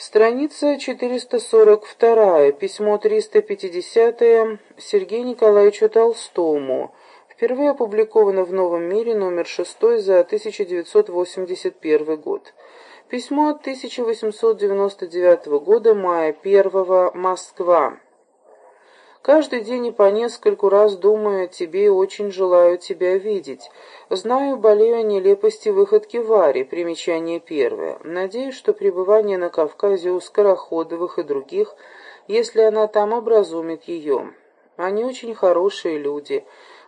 Страница 442, письмо 350 Сергею Николаевичу Толстому. Впервые опубликовано в «Новом мире» номер 6 за 1981 год. Письмо от 1899 года, мая 1 Москва. Каждый день и по нескольку раз думаю о тебе и очень желаю тебя видеть. Знаю, болею о нелепости выходки Вари, примечание первое. Надеюсь, что пребывание на Кавказе у Скороходовых и других, если она там образумит ее. Они очень хорошие люди.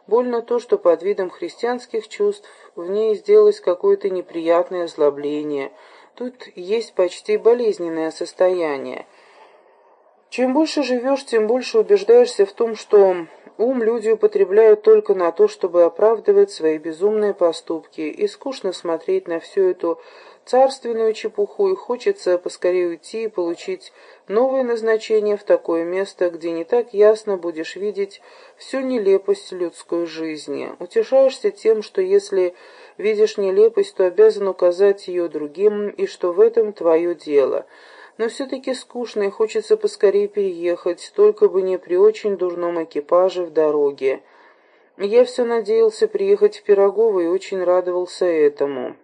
Больно то, что под видом христианских чувств в ней сделалось какое-то неприятное озлобление. Тут есть почти болезненное состояние. Чем больше живешь, тем больше убеждаешься в том, что ум люди употребляют только на то, чтобы оправдывать свои безумные поступки, и скучно смотреть на всю эту царственную чепуху, и хочется поскорее уйти и получить новое назначение в такое место, где не так ясно будешь видеть всю нелепость людской жизни. Утешаешься тем, что если видишь нелепость, то обязан указать ее другим, и что в этом твое дело – но все-таки скучно и хочется поскорее переехать, только бы не при очень дурном экипаже в дороге. Я все надеялся приехать в Пирогово и очень радовался этому.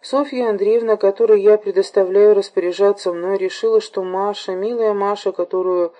Софья Андреевна, которой я предоставляю распоряжаться мной, решила, что Маша, милая Маша, которую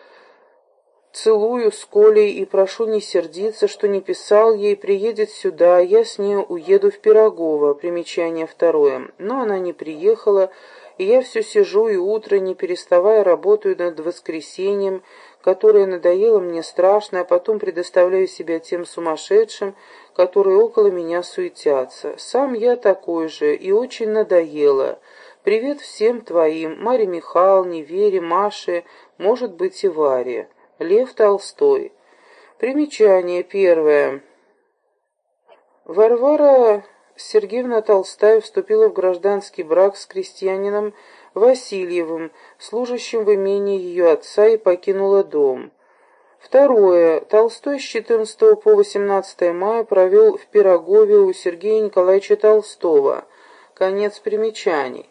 целую с Колей и прошу не сердиться, что не писал ей, приедет сюда, а я с ней уеду в Пирогово, примечание второе. Но она не приехала, и я все сижу и утро, не переставая, работаю над воскресеньем, которое надоело мне страшно, а потом предоставляю себя тем сумасшедшим, которые около меня суетятся. Сам я такой же, и очень надоело. Привет всем твоим, Маре Михайловне, Вере, Маше, может быть и Варе. Лев Толстой. Примечание первое. Варвара Сергеевна Толстая вступила в гражданский брак с крестьянином Васильевым, служащим в имении ее отца, и покинула дом. Второе. Толстой с 14 по 18 мая провел в Пирогове у Сергея Николаевича Толстого. Конец примечаний.